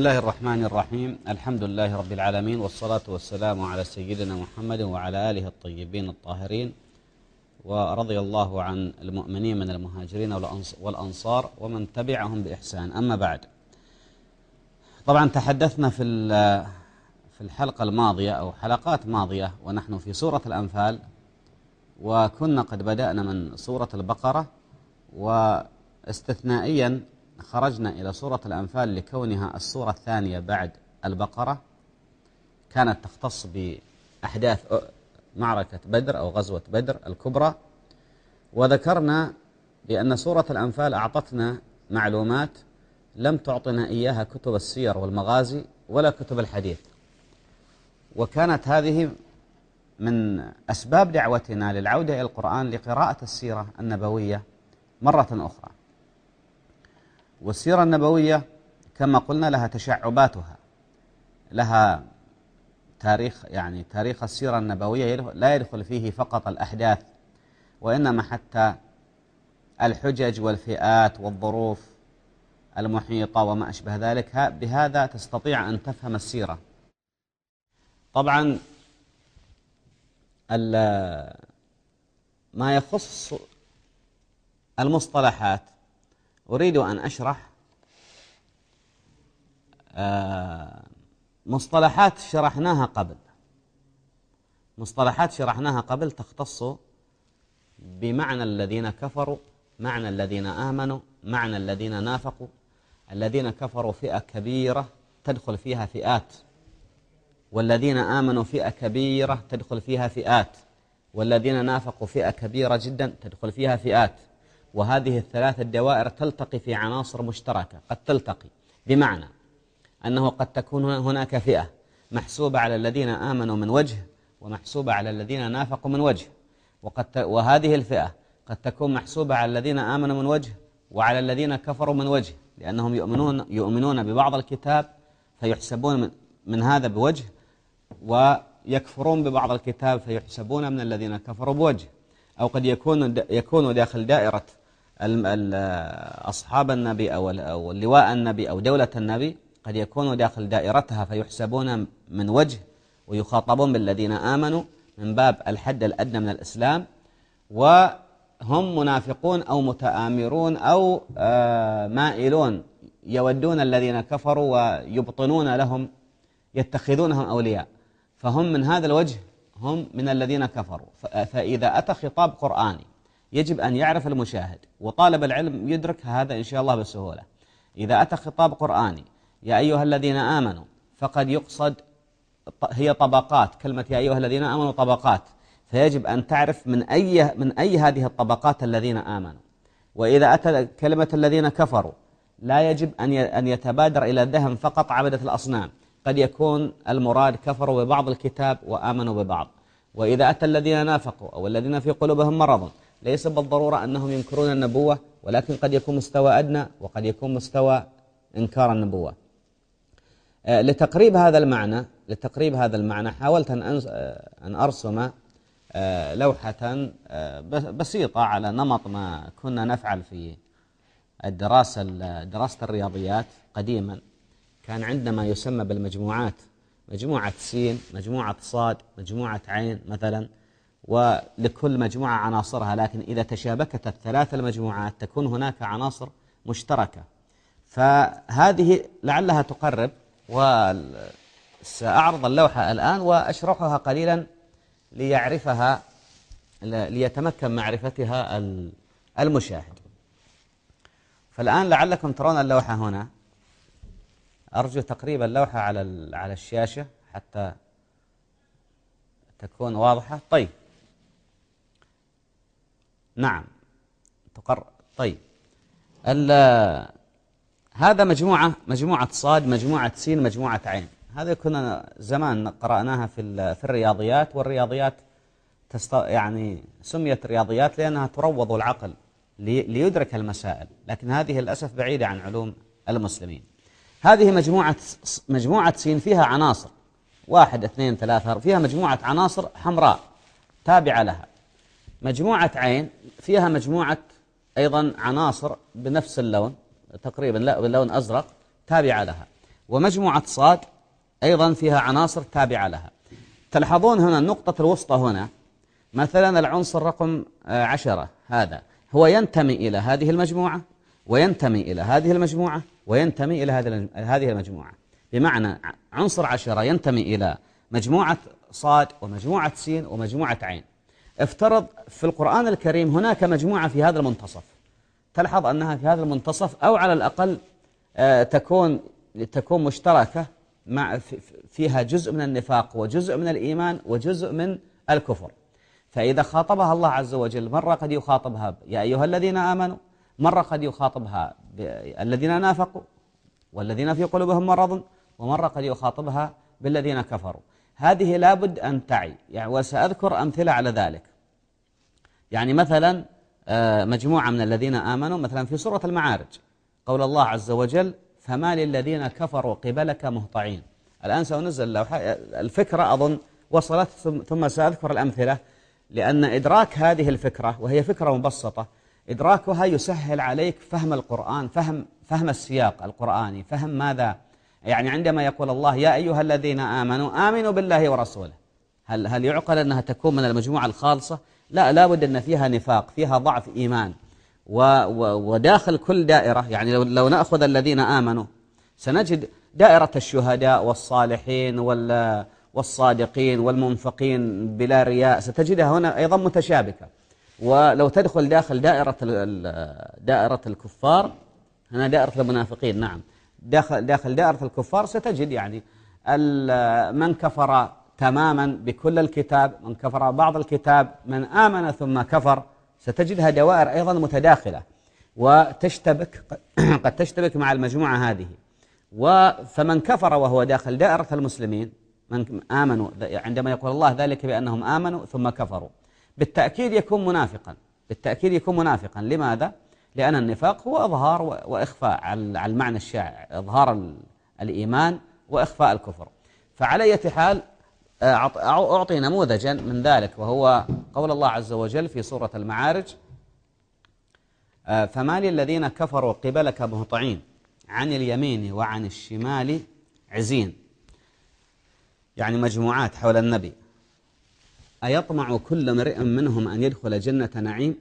الله الرحمن الرحيم الحمد لله رب العالمين والصلاة والسلام على سيدنا محمد وعلى آله الطيبين الطاهرين ورضي الله عن المؤمنين من المهاجرين والأنصار ومن تبعهم بإحسان أما بعد طبعا تحدثنا في في الحلقة الماضية أو حلقات ماضية ونحن في سورة الأنفال وكنا قد بدأنا من سورة البقرة واستثنائيا خرجنا إلى سورة الأنفال لكونها السورة الثانية بعد البقرة كانت تختص بأحداث معركة بدر أو غزوة بدر الكبرى وذكرنا بأن سورة الأنفال أعطتنا معلومات لم تعطنا إياها كتب السير والمغازي ولا كتب الحديث. وكانت هذه من أسباب دعوتنا للعودة إلى القرآن لقراءة السيرة النبوية مرة أخرى. والسيرة النبوية كما قلنا لها تشعباتها لها تاريخ يعني تاريخ السيرة النبوية لا يدخل فيه فقط الأحداث وإنما حتى الحجج والفئات والظروف المحيطة وما أشبه ذلك بهذا تستطيع أن تفهم السيرة. طبعا ما يخص المصطلحات أريد أن أشرح آه، مصطلحات شرحناها قبل. مصطلحات شرحناها قبل تختص بمعنى الذين كفروا معنى الذين آمنوا معنى الذين نافقوا. الذين كفروا فئة كبيرة تدخل فيها فئات. والذين آمنوا فئة كبيرة تدخل فيها فئات. والذين نافقوا فئة كبيرة جدا تدخل فيها فئات. وهذه الثلاث الدوائر تلتقي في عناصر مشتركة قد تلتقي. بمعنى أنه قد تكون هناك فئة محسوبة على الذين آمنوا من وجه ومحسوبة على الذين نافقوا من وجه. وقد وهذه الفئة قد تكون محسوبة على الذين آمنوا من وجه وعلى الذين كفروا من وجه لأنهم يؤمنون, يؤمنون ببعض الكتاب فيحسبون من, من هذا بوجه ويكفرون ببعض الكتاب فيحسبون من الذين كفروا بوجه. أو قد يكون يكون داخل دائرة أصحاب النبي أو لواء النبي أو دولة النبي قد يكونوا داخل دائرتها فيحسبون من وجه ويخاطبون بالذين آمنوا من باب الحد الأدنى من الإسلام وهم منافقون أو متآمرون أو آه، مائلون يودون الذين كفروا ويبطنون لهم يتخذونهم أولياء. فهم من هذا الوجه هم من الذين كفروا. فإذا أتى خطاب قرآني يجب أن يعرف المشاهد وطالب العلم يدرك هذا إن شاء الله بسهولة. إذا أتى خطاب قرآني يا أيها الذين آمنوا فقد يقصد هي طبقات. كلمة يا أيها الذين آمنوا طبقات. فيجب أن تعرف من أي, من أي هذه الطبقات الذين آمنوا. وإذا أتى كلمة الذين كفروا لا يجب أن يتبادر إلى الذهن فقط عبدة الأصنام. قد يكون المراد كفروا ببعض الكتاب وآمنوا ببعض. وإذا أتى الذين نافقوا أو الذين في قلوبهم مرض ليس بالضرورة أنهم ينكرون النبوة ولكن قد يكون مستوى أدنى وقد يكون مستوى إنكار النبوة. آه، لتقريب هذا المعنى لتقريب هذا المعنى حاولت أن أن أرسم آه، لوحة آه، بسيطة على نمط ما كنا نفعل في الدراسة دراسة الرياضيات قديما. كان عندنا ما يسمى بالمجموعات مجموعة سين مجموعة صاد مجموعة عين مثلا. ولكل مجموعة عناصرها لكن إذا تشابكت الثلاث المجموعات تكون هناك عناصر مشتركة. فهذه لعلها تقرب وسأعرض اللوحة الآن وأشرحها قليلا ليعرفها ليتمكن معرفتها المشاهد. فالآن لعلكم ترون اللوحة هنا. أرجو تقريب اللوحة على على الشاشة حتى تكون واضحة. طيب. نعم. طيب. هذا مجموعة مجموعة صاد مجموعة سين مجموعة عين. هذا كنا زمان قرأناها في في الرياضيات والرياضيات تست يعني سميت رياضيات لأنها تروض العقل ليدرك المسائل. لكن هذه للأسف بعيدة عن علوم المسلمين. هذه مجموعة مجموعة سين فيها عناصر. واحد اثنين ثلاثة فيها مجموعة عناصر حمراء تابعة لها. مجموعة عين فيها مجموعة أيضا عناصر بنفس اللون تقريبا لا باللون أزرق تابعة لها. ومجموعة صاد أيضا فيها عناصر تابعة لها. تلحظون هنا النقطة الوسطى هنا. مثلا العنصر رقم آه، عشرة هذا. هو ينتمي إلى هذه المجموعة وينتمي إلى هذه المجموعة وينتمي إلى هذه المجموعة. بمعنى عنصر عشرة ينتمي إلى مجموعة صاد ومجموعة سين ومجموعة عين. افترض في القرآن الكريم هناك مجموعة في هذا المنتصف. تلحظ أنها في هذا المنتصف أو على الأقل آه، تكون تكون مشتركة مع فيها جزء من النفاق وجزء من الإيمان وجزء من الكفر. فإذا خاطبها الله عز وجل مرة قد يخاطبها يا أيها الذين آمنوا مرة قد يخاطبها الذين نافقوا والذين في قلوبهم مرض ومرة قد يخاطبها بالذين كفروا. هذه لابد أن تعي. يعني وسأذكر أمثلة على ذلك. يعني مثلا آه، مجموعة من الذين آمنوا مثلا في سورة المعارج قول الله عز وجل فما للذين كفروا قبلك مهطعين. الآن سأنزل الفكرة أظن وصلت ثم سأذكر الأمثلة لأن إدراك هذه الفكرة وهي فكرة مبسطة إدراكها يسهل عليك فهم القرآن فهم فهم السياق القرآني فهم ماذا؟ يعني عندما يقول الله يا أيها الذين آمنوا آمنوا بالله ورسوله. هل هل يعقل أنها تكون من المجموعة الخالصة؟ لا لابد أن فيها نفاق فيها ضعف إيمان. و وداخل كل دائرة يعني لو, لو نأخذ الذين آمنوا سنجد دائرة الشهداء والصالحين وال والصادقين والمنفقين بلا رياء. ستجدها هنا أيضا متشابكة. ولو تدخل داخل دائرة دائرة الكفار هنا دائرة المنافقين نعم. داخل داخل دائرة الكفار ستجد يعني من كفر تماما بكل الكتاب من كفر بعض الكتاب من آمن ثم كفر ستجدها دوائر أيضا متداخلة. وتشتبك قد تشتبك مع المجموعة هذه. فمن كفر وهو داخل دائرة المسلمين من آمنوا عندما يقول الله ذلك بأنهم آمنوا ثم كفروا. بالتأكيد يكون منافقا. بالتأكيد يكون منافقا. لماذا؟ لأن النفاق هو إظهار وإخفاء على المعنى الشائع إظهار الإيمان وإخفاء الكفر. فعلى أي حال أعطي نموذجا من ذلك وهو قول الله عز وجل في سورة المعارج فما للذين كفروا قبلك مهطعين عن اليمين وعن الشمال عزين. يعني مجموعات حول النبي. أيطمع كل امرئ منهم أن يدخل جنة نعيم؟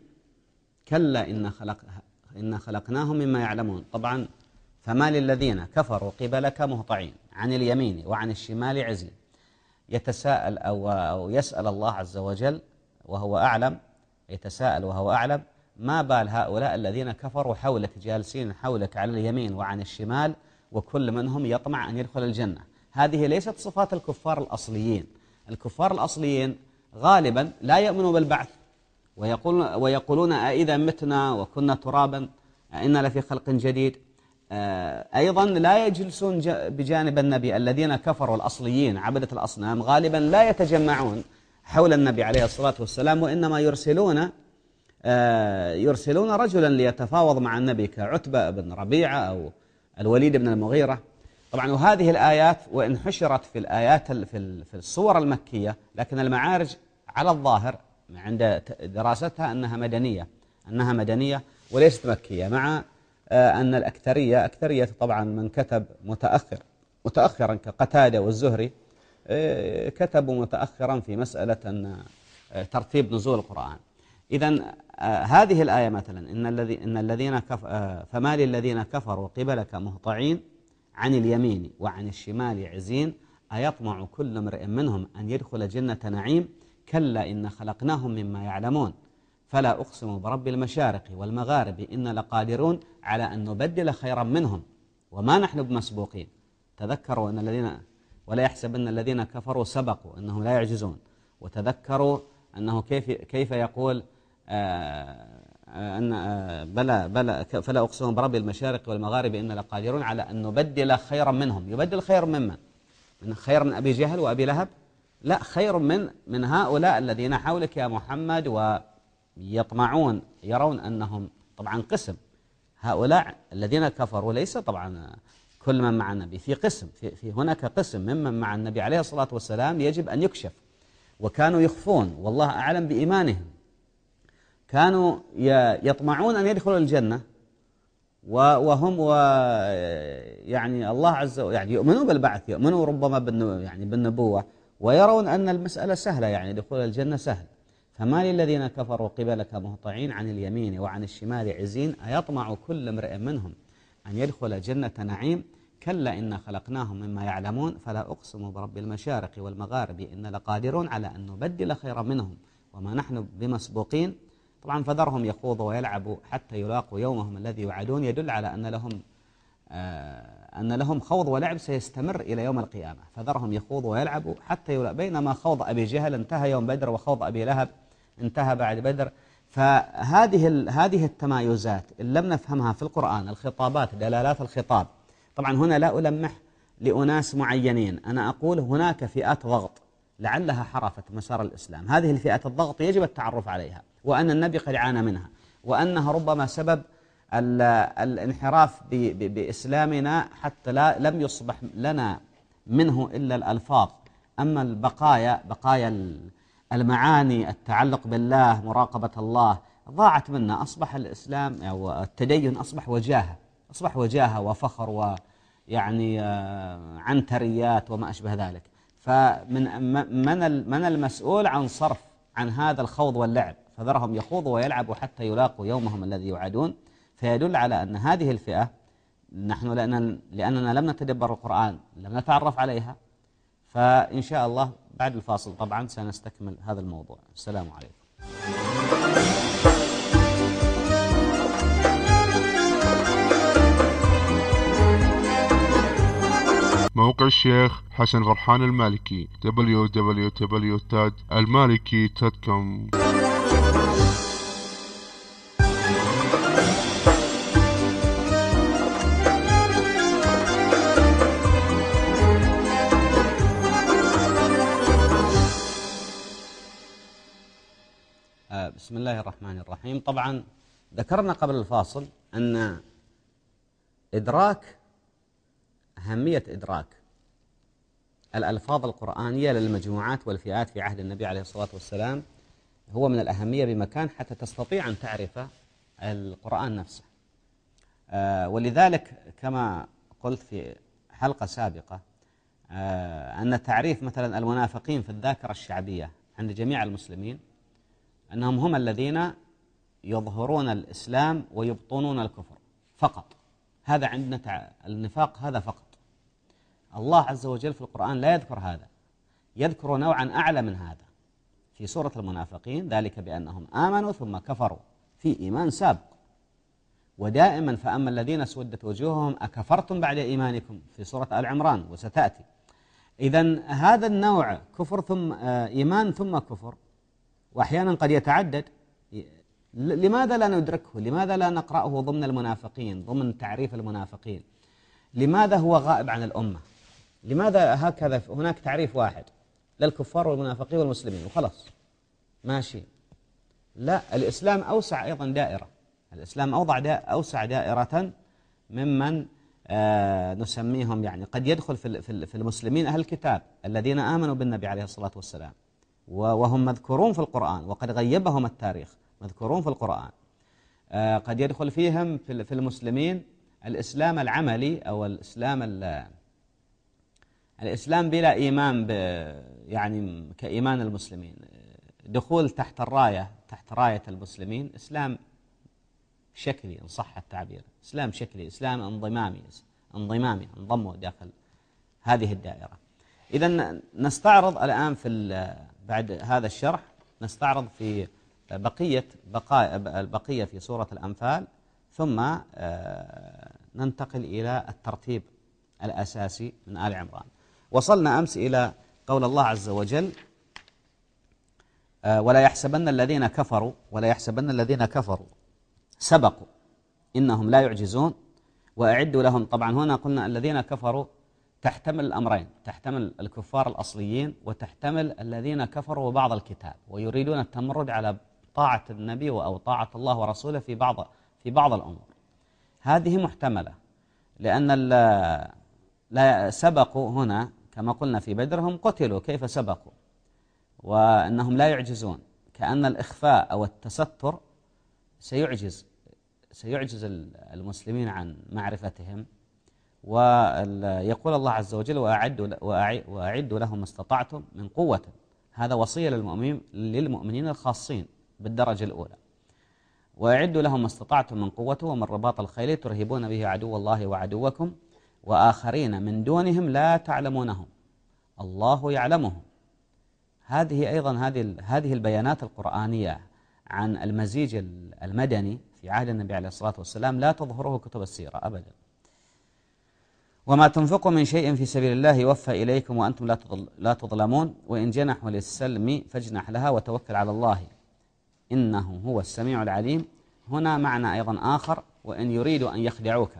كلا إن, خلق إن خلقناهم مما يعلمون. طبعا فما للذين كفروا قبلك مهطعين عن اليمين وعن الشمال عزين. يتساءل أو, يسأل الله عز وجل وهو أعلم يتساءل وهو أعلم ما بال هؤلاء الذين كفروا حولك جالسين حولك على اليمين وعن الشمال وكل منهم يطمع أن يدخل الجنة. هذه ليست صفات الكفار الأصليين. الكفار الأصليين غالبا لا يؤمنوا بالبعث ويقولون, ويقولون أئذا متنا وكنا ترابا إنا لفي خلق جديد. أيضا لا يجلسون بجانب النبي الذين كفروا الأصليين عبدة الأصنام غالبا لا يتجمعون حول النبي عليه الصلاة والسلام وإنما يرسلون آه، يرسلون رجلا ليتفاوض مع النبي كعتبة بن ربيعة أو الوليد بن المغيرة. طبعا وهذه الآيات وإن حشرت في الآيات في الصور المكية لكن المعارج على الظاهر عند دراستها أنها مدنية أنها مدنية وليست مكية مع آه، أن الأكثرية أكثرية طبعا من كتب متأخر متأخرا كقتادة والزهري آه، كتبوا متأخرا في مسألة أن آه، ترتيب نزول القرآن. إذا هذه الآية مثلا إن الذي إن الذين كف فما للذين كفروا قبلك مهطعين عن اليمين وعن الشمال عزين أيطمع كل امرئ منهم أن يدخل جنة نعيم كلا إن خلقناهم مما يعلمون. فلا أقسم برب المشارق والمغارب إن لقادرون على أن نبدل خيرا منهم وما نحن بمسبوقين. تذكروا أن الذين ولا يحسبن الذين كفروا سبقوا أنهم لا يعجزون. وتذكروا أنه كيف, كيف يقول آه أن بلى بلى فلا أقسم برب المشارق والمغارب إن لقادرون على أن نبدل خيرا منهم. يبدل خير ممن من؟ خير من أبي جهل وأبي لهب؟ لا خير من من هؤلاء الذين حولك يا محمد ويطمعون يرون أنهم طبعا قسم. هؤلاء الذين كفروا ليس طبعا كل من مع النبي في قسم في, في هناك قسم ممن مع النبي عليه الصلاة والسلام يجب أن يكشف. وكانوا يخفون والله أعلم بإيمانهم. كانوا يطمعون أن يدخلوا الجنة وهم و يعني الله عز وجل يعني يؤمنون بالبعث يؤمنون ربما يعني بالنبوة ويرون أن المسألة سهلة يعني دخول الجنة سهل. فما للذين كفروا قبلك مهطعين عن اليمين وعن الشمال عزين؟ أيطمع كل امرئ منهم أن يدخل جنة نعيم؟ كلا إنا خلقناهم مما يعلمون فلا أقسم برب المشارق والمغارب إن لقادرون على أن نبدل خيرا منهم وما نحن بمسبوقين؟ طبعا فذرهم يخوضوا ويلعبوا حتى يلاقوا يومهم الذي يوعدون يدل على أن لهم آه أن لهم خوض ولعب سيستمر إلى يوم القيامة. فذرهم يخوضوا ويلعبوا حتى يلاقوا بينما خوض أبي جهل انتهى يوم بدر وخوض أبي لهب انتهى بعد بدر. فهذه هذه التمايزات إن لم نفهمها في القرآن الخطابات دلالات الخطاب. طبعا هنا لا ألمح لأناس معينين. أنا أقول هناك فئات ضغط لعلها حرفت مسار الإسلام. هذه الفئات الضغط يجب التعرف عليها وأن النبي قد عانى منها وأنها ربما سبب الانحراف بإسلامنا حتى لا لم يصبح لنا منه إلا الألفاظ. أما البقايا بقايا المعاني التعلق بالله مراقبة الله ضاعت منا أصبح الإسلام أو التدين أصبح وجاهة أصبح وجاهة وفخر ويعني آه، عنتريات وما أشبه ذلك. فمن من من المسؤول عن صرف عن هذا الخوض واللعب. فذرهم يخوضوا ويلعبوا حتى يلاقوا يومهم الذي يوعدون. فيدل على أن هذه الفئة نحن لأن لأننا لم نتدبر القرآن لم نتعرف عليها. فإن شاء الله بعد الفاصل طبعا سنستكمل هذا الموضوع. السلام عليكم. موقع الشيخ حسن غرحان المالكي www.almaliki.com بسم الله الرحمن الرحيم. طبعا ذكرنا قبل الفاصل أن إدراك أهمية إدراك الألفاظ القرآنية للمجموعات والفئات في عهد النبي عليه الصلاة والسلام هو من الأهمية بمكان حتى تستطيع أن تعرف القرآن نفسه. آه، ولذلك كما قلت في حلقة سابقة آه، أن تعريف مثلا المنافقين في الذاكرة الشعبية عند جميع المسلمين أنهم هم الذين يظهرون الإسلام ويبطنون الكفر فقط. هذا عندنا النفاق هذا فقط. الله عز وجل في القرآن لا يذكر هذا. يذكر نوعا أعلى من هذا. في سورة المنافقين ذلك بأنهم آمنوا ثم كفروا في إيمان سابق. ودائما فأما الذين سودت وجوههم أكفرتم بعد إيمانكم؟ في سورة آل عمران وستأتي. إذا هذا النوع كفر ثم آه، إيمان ثم كفر وأحيانا قد يتعدد. لماذا لا ندركه؟ لماذا لا نقرأه ضمن المنافقين ضمن تعريف المنافقين؟ لماذا هو غائب عن الأمة؟ لماذا هكذا؟ هناك تعريف واحد للكفار والمنافقين والمسلمين وخلاص. ماشي. لا الإسلام أوسع أيضا دائرة. الإسلام أوضع دا أوسع دائرة ممن آه نسميهم يعني قد يدخل في المسلمين أهل الكتاب الذين آمنوا بالنبي عليه الصلاة والسلام. وهم مذكورون في القرآن وقد غيبهم التاريخ مذكورون في القرآن. آه، قد يدخل فيهم في المسلمين الإسلام العملي أو الإسلام الإسلام بلا إيمان يعني كإيمان المسلمين. دخول تحت الراية تحت راية المسلمين إسلام شكلي إن صح التعبير. إسلام شكلي إسلام انضمامي انضمامي انضموا داخل هذه الدائرة. إذا نستعرض الآن في بعد هذا الشرح نستعرض في بقية بقايا البقية في سورة الأنفال ثم آه، ننتقل إلى الترتيب الأساسي من آل عمران. وصلنا أمس إلى قول الله عز وجل آه، ولا يحسبن الذين كفروا ولا يحسبن الذين كفروا سبقوا إنهم لا يعجزون وأعدوا لهم. طبعا هنا قلنا الذين كفروا تحتمل الأمرين تحتمل الكفار الأصليين وتحتمل الذين كفروا بعض الكتاب ويريدون التمرد على طاعة النبي أو طاعة الله ورسوله في بعض في بعض الأمور. هذه محتملة لأن لا سبقوا هنا كما قلنا في بدر هم قتلوا كيف سبقوا وأنهم لا يعجزون كأن الإخفاء أو التستر سيعجز سيعجز المسلمين عن معرفتهم. ويقول الله عز وجل وأعدوا, وأعدوا لهم ما استطعتم من قوة. هذا وصية للمؤمنين, للمؤمنين الخاصين بالدرجة الأولى. وأعدوا لهم ما استطعتم من قوة ومن رباط الخيل ترهبون به عدو الله وعدوكم وآخرين من دونهم لا تعلمونهم. الله يعلمهم. هذه أيضا هذه هذه البيانات القرآنية عن المزيج المدني في عهد النبي عليه الصلاة والسلام لا تظهره كتب السيرة أبدا. وما تنفقوا من شيء في سبيل الله يوفى إليكم وأنتم لا تظلمون. وإن جنحوا للسلم فاجنح لها وتوكل على الله. إنه هو السميع العليم. هنا معنى أيضا آخر. وإن يريدوا أن يخدعوك.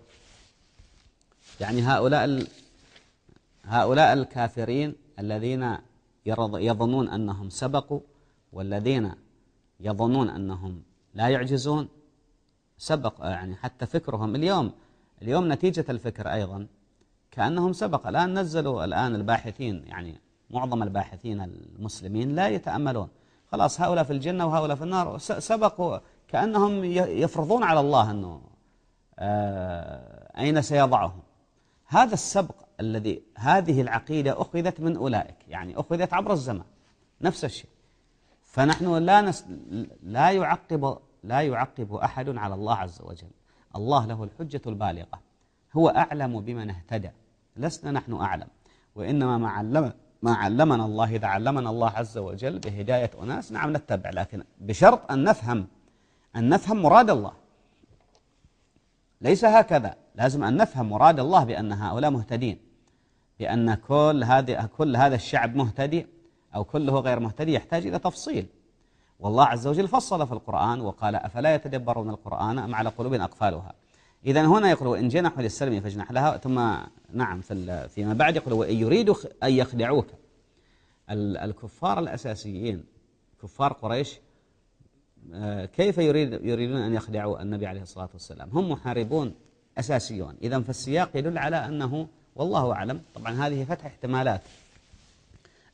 يعني هؤلاء هؤلاء الكافرين الذين يظنون أنهم سبقوا والذين يظنون أنهم لا يعجزون سبق يعني حتى فكرهم اليوم. اليوم نتيجة الفكر أيضا. كأنهم سبق. الآن نزلوا الآن الباحثين يعني معظم الباحثين المسلمين لا يتأملون. خلاص هؤلاء في الجنة وهؤلاء في النار. سبقوا كأنهم يفرضون على الله أنه آه أين سيضعهم. هذا السبق الذي هذه العقيدة أخذت من أولئك يعني أخذت عبر الزمان نفس الشيء. فنحن لا نس لا يعقب لا يعقب أحد على الله عز وجل. الله له الحجة البالغة. هو أعلم بمن اهتدى. لسنا نحن أعلم. وإنما ما علم ما علمنا الله إذا علمنا الله عز وجل بهداية أناس نعم نتبع لكن بشرط أن نفهم أن نفهم مراد الله. ليس هكذا. لازم أن نفهم مراد الله بأن هؤلاء مهتدين. بأن كل هذه كل هذا الشعب مهتدي أو كله غير مهتدي يحتاج إلى تفصيل. والله عز وجل فصل في القرآن وقال أفلا يتدبرون القرآن أم على قلوب أقفالها؟ إذا هنا يقول وإن جنحوا للسلم فاجنح لها ثم نعم فيما بعد يقول وإن يريدوا أن يخدعوك. الكفار الأساسيين كفار قريش آه، كيف يريد يريدون أن يخدعوا النبي عليه الصلاة والسلام؟ هم محاربون أساسيون. إذا فالسياق يدل على أنه والله أعلم. طبعا هذه فتح احتمالات.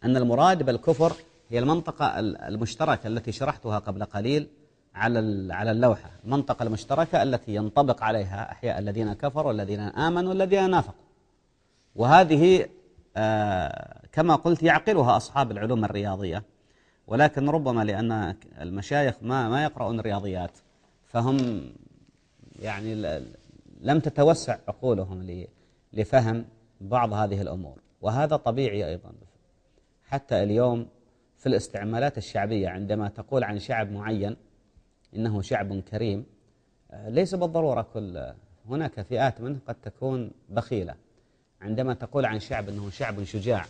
أن المراد بالكفر هي المنطقة المشتركة التي شرحتها قبل قليل. على على اللوحة. المنطقة المشتركة التي ينطبق عليها أحياء الذين كفروا والذين آمنوا والذين نافقوا. وهذه آه، كما قلت يعقلها أصحاب العلوم الرياضية. ولكن ربما لأن المشايخ ما ما يقرؤون الرياضيات فهم يعني لم تتوسع عقولهم لفهم بعض هذه الأمور. وهذا طبيعي أيضا. حتى اليوم في الاستعمالات الشعبية عندما تقول عن شعب معين إنه شعب كريم. ليس بالضرورة كل هناك فئات منه قد تكون بخيلة. عندما تقول عن شعب أنه شعب شجاع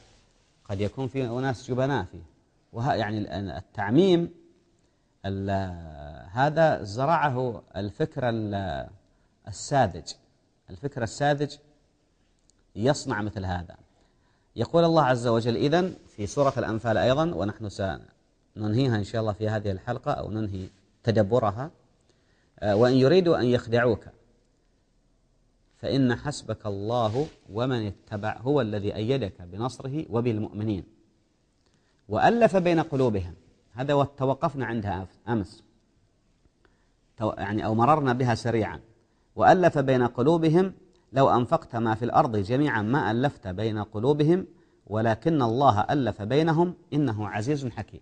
قد يكون فيه أناس جبناء فيه. وه يعني التعميم هذا زرعه الفكر الساذج. الفكر الساذج يصنع مثل هذا. يقول الله عز وجل إذن في سورة الأنفال أيضا ونحن سننهيها إن شاء الله في هذه الحلقة أو ننهي تدبرها آه، وإن يريدوا أن يخدعوك. فإن حسبك الله ومن اتبع هو الذي أيدك بنصره وبالمؤمنين. وألف بين قلوبهم. هذا وتوقفنا عندها أمس. يعني أو مررنا بها سريعا. وألف بين قلوبهم لو أنفقت ما في الأرض جميعا ما ألفت بين قلوبهم ولكن الله ألف بينهم إنه عزيز حكيم.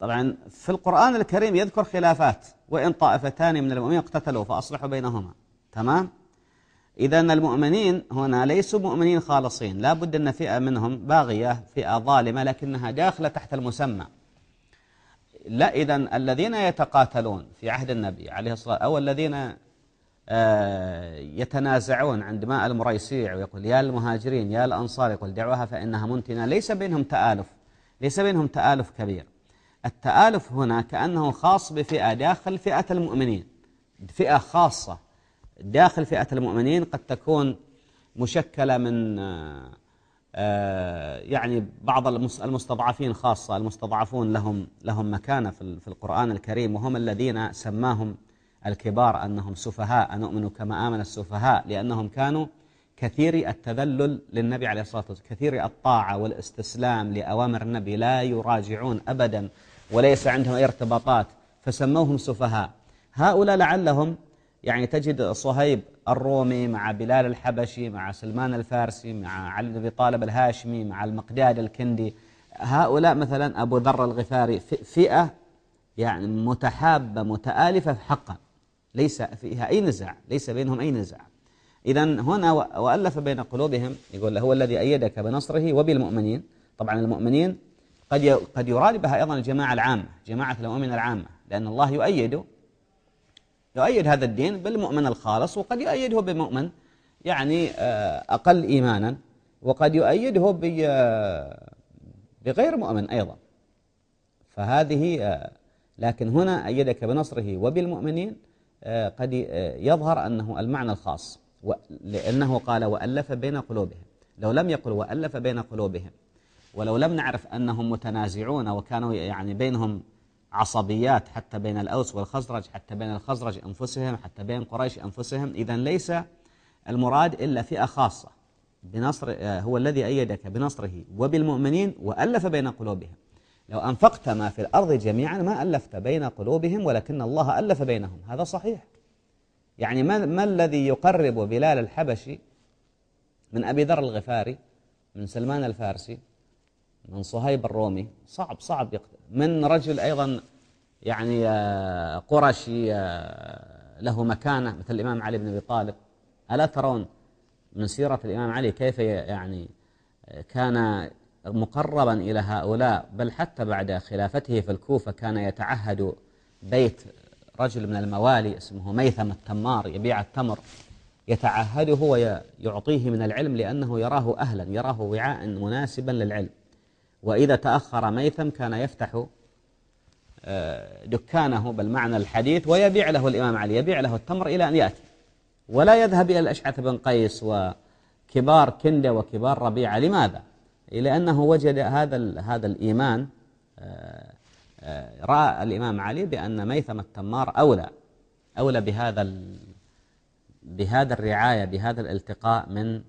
طبعا في القرآن الكريم يذكر خلافات وإن طائفتان من المؤمنين اقتتلوا فأصلحوا بينهما. تمام؟ إذا المؤمنين هنا ليسوا مؤمنين خالصين لا بد أن فئة منهم باغية فئة ظالمة لكنها داخلة تحت المسمى. لا إذا الذين يتقاتلون في عهد النبي عليه الصلاة أو الذين آه، يتنازعون عند ماء المريسيع ويقول يا المهاجرين يا الأنصار يقول دعوها فإنها منتنة ليس بينهم تآلف ليس بينهم تآلف كبير. التآلف هنا كأنه خاص بفئة داخل فئة المؤمنين. فئة خاصة داخل فئة المؤمنين قد تكون مشكلة من آه، يعني بعض المستضعفين خاصة. المستضعفون لهم لهم مكانة في القرآن الكريم وهم الذين سماهم الكبار أنهم سفهاء. نؤمن كما آمن السفهاء لأنهم كانوا كثير التذلل للنبي عليه الصلاة والسلام كثير الطاعة والاستسلام لأوامر النبي لا يراجعون أبدا. وليس عندهم أي ارتباطات فسموهم سفهاء. هؤلاء لعلهم يعني تجد صهيب الرومي مع بلال الحبشي مع سلمان الفارسي مع علي بن طالب الهاشمي مع المقداد الكندي. هؤلاء مثلا أبو ذر الغفاري فئة يعني متحابة متآلفة حقا ليس فيها أي نزاع ليس بينهم أي نزاع. إذا هنا وألف بين قلوبهم يقول هو الذي أيدك بنصره وبالمؤمنين. طبعا المؤمنين قد قد يراد بها أيضا الجماعة العامة جماعة المؤمنين العامة لأن الله يؤيد يؤيد هذا الدين بالمؤمن الخالص وقد يؤيده بمؤمن يعني آه، أقل إيمانا وقد يؤيده آه، بغير مؤمن أيضا. فهذه آه، لكن هنا أيدك بنصره وبالمؤمنين قد يظهر أنه المعنى الخاص لأنه قال وألف بين قلوبهم. لو لم يقل وألف بين قلوبهم ولو لم نعرف أنهم متنازعون وكانوا يعني بينهم عصبيات حتى بين الأوس والخزرج حتى بين الخزرج أنفسهم حتى بين قريش أنفسهم إذا ليس المراد إلا فئة خاصة بنصر آه، هو الذي أيدك بنصره وبالمؤمنين وألف بين قلوبهم. لو أنفقت ما في الأرض جميعا ما ألفت بين قلوبهم ولكن الله ألف بينهم. هذا صحيح. يعني ما, ما الذي يقرب بلال الحبشي من أبي ذر الغفاري من سلمان الفارسي من صهيب الرومي. صعب صعب يقتل. من رجل أيضا يعني آه، قرشي آه، له مكانة مثل الإمام علي بن أبي طالب. ألا ترون من سيرة الإمام علي كيف يعني آه، كان مقربا إلى هؤلاء بل حتى بعد خلافته في الكوفة كان يتعهد بيت رجل من الموالي اسمه ميثم التمار يبيع التمر. يتعهده ويعطيه من العلم لأنه يراه أهلا يراه وعاء مناسبا للعلم. وإذا تأخر ميثم كان يفتح آه، دكانه بالمعنى الحديث ويبيع له الإمام علي يبيع له التمر إلى أن يأتي ولا يذهب إلى الأشعث بن قيس وكبار كندة وكبار ربيعة لماذا؟ لأنه وجد هذا هذا الإيمان آه، آه، رأى الإمام علي بأن ميثم التمار أولى أولى بهذا بهذا الرعاية بهذا الالتقاء من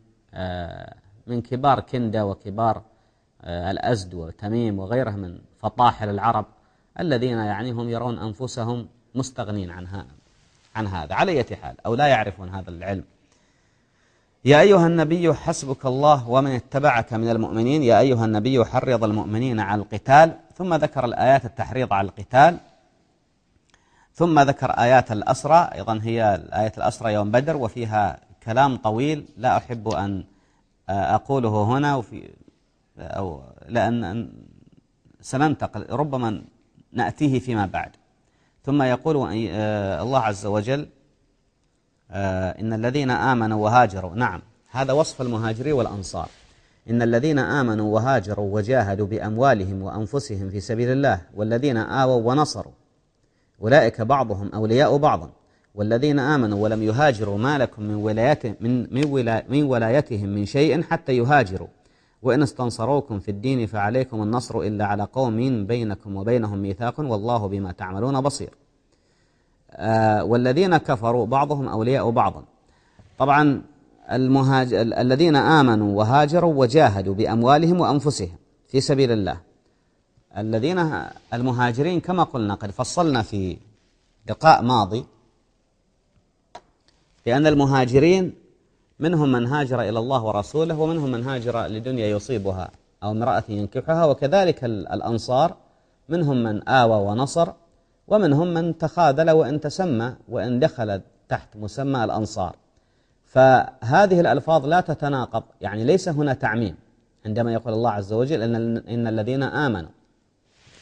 من كبار كندة وكبار الأزد وتميم وغيره من فطاحل العرب الذين يعني هم يرون أنفسهم مستغنين عنها عن هذا. على حال أو لا يعرفون هذا العلم. يا أيها النبي حسبك الله ومن اتبعك من المؤمنين. يا أيها النبي حرض المؤمنين على القتال. ثم ذكر الآيات التحريض على القتال. ثم ذكر آيات الأسرى. أيضا هي آية الأسرى يوم بدر وفيها كلام طويل. لا أحب أن أقوله هنا وفي أو لأن سننتقل ربما نأتيه فيما بعد. ثم يقول آه، الله عز وجل آه، إن الذين آمنوا وهاجروا نعم هذا وصف المهاجرين والأنصار. إن الذين آمنوا وهاجروا وجاهدوا بأموالهم وأنفسهم في سبيل الله والذين آووا ونصروا أولئك بعضهم أولياء بعض. والذين آمنوا ولم يهاجروا ما لكم من, ولايتهم من, من ولايتهم من شيء حتى يهاجروا. وإن استنصروكم في الدين فعليكم النصر إلا على قوم بينكم وبينهم ميثاق والله بما تعملون بصير. آه والذين كفروا بعضهم أولياء بعضا طبعا المهاج... الذين آمنوا وهاجروا وجاهدوا بأموالهم وأنفسهم في سبيل الله. الذين المهاجرين كما قلنا قد فصلنا في لقاء ماضي بأن المهاجرين منهم من هاجر إلى الله ورسوله ومنهم من هاجر لدنيا يصيبها أو امرأة ينكحها وكذلك الأنصار. منهم من آوى ونصر ومنهم من تخاذل وإن تسمى وإن دخل تحت مسمى الأنصار. فهذه الألفاظ لا تتناقض يعني ليس هنا تعميم عندما يقول الله عز وجل إن, إن الذين آمنوا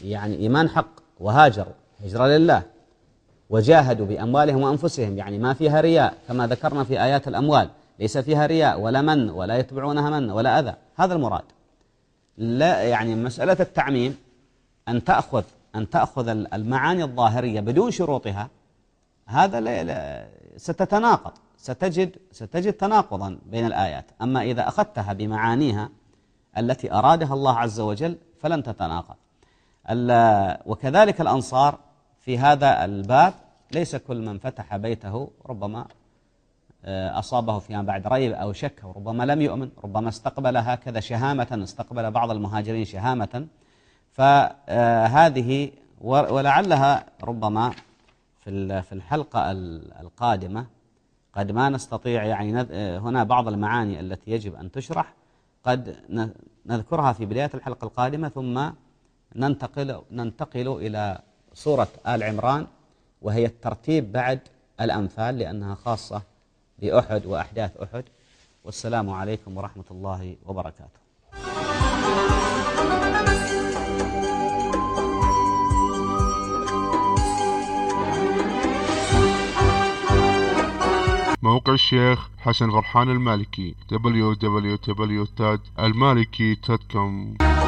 يعني إيمان حق وهاجروا هجرة لله وجاهدوا بأموالهم وأنفسهم يعني ما فيها رياء كما ذكرنا في آيات الأموال. ليس فيها رياء ولا من ولا يتبعونها من ولا أذى. هذا المراد. لا يعني مسألة التعميم أن تأخذ أن تأخذ المعاني الظاهرية بدون شروطها هذا ستتناقض ستجد ستجد تناقضا بين الآيات. أما إذا أخذتها بمعانيها التي أرادها الله عز وجل فلن تتناقض. وكذلك الأنصار في هذا الباب ليس كل من فتح بيته ربما أصابه فيما بعد ريب أو شك وربما لم يؤمن ربما استقبل هكذا شهامة استقبل بعض المهاجرين شهامة. فهذه ولعلها ربما في الحلقة القادمة قد ما نستطيع يعني هنا بعض المعاني التي يجب أن تشرح قد نذكرها في بداية الحلقة القادمة ثم ننتقل, ننتقل إلى سورة آل عمران وهي الترتيب بعد الأمثال لأنها خاصة بأحد وأحداث أحد. والسلام عليكم ورحمة الله وبركاته. موقع الشيخ حسن غرحان المالكي www.almaliki.com